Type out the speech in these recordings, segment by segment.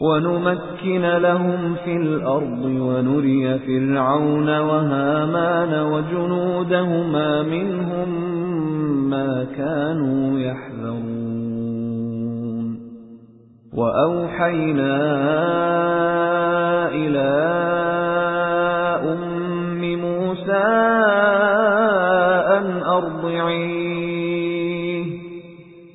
وَنُمَكِّنَ لَهُمْ فِي الْأَرْضِ وَنُرِيَ فِرْعَوْنَ وَهَامَانَ وَجُنُودَهُمَا مِنْهُم مَّا كَانُوا يَحْذَرُونَ. وَأَوْحَيْنَا إِلَى أُمِّ مُوسَىٰ أَنْ أَرْضِعِيهِ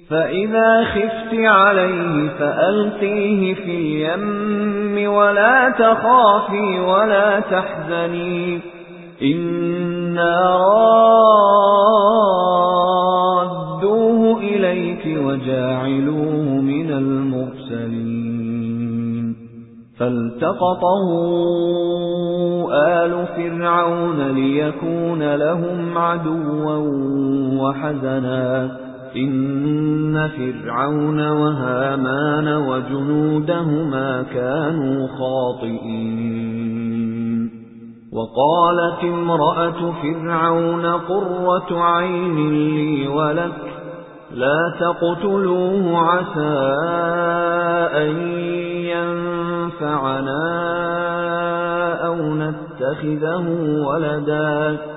فَإِذَا خِفْتِ عَلَيْهِ فَأَلْقِيهِ فِي الْيَمِّ وَلَا تَخَافِي وَلَا تَحْزَنِي. إِنَّا رَادُّوهُ إِلَيْكِ وَجَاعِلُوهُ مِنَ الْمُرْسَلِينَ. فَالْتَقَطَهُ آلُ فِرْعَوْنَ لِيَكُونَ لَهُمْ عَدُوًّا وَحَزَنًا. إِنَّ فِرْعَوْنَ وَهَامَانَ وَجُنُودَهُمَا كَانُوا خَاطِئِينَ وَقَالَتِ امْرَأَتُ فِرْعَوْنَ قُرَّةُ عَيْنٍ لِّي وَلَكَ لَا تَقْتُلُوهُ عَسَىٰ أَن يَنفَعَنَا أَوْ نَتَّخِذَهُ وَلَدًا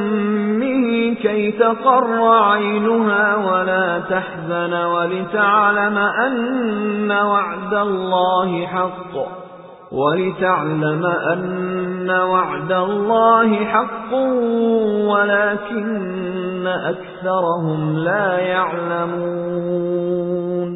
تَقَرَّ عَيْنُهَا وَلَا تَحْزَنَ وَلِتَعْلَمَ أَنَّ وَعْدَ اللَّهِ حَقٌّ. وَلِتَعْلَمَ أَنَّ وَعْدَ اللَّهِ حَقٌّ وَلَكِنَّ أَكْثَرَهُمْ لَا يَعْلَمُونَ.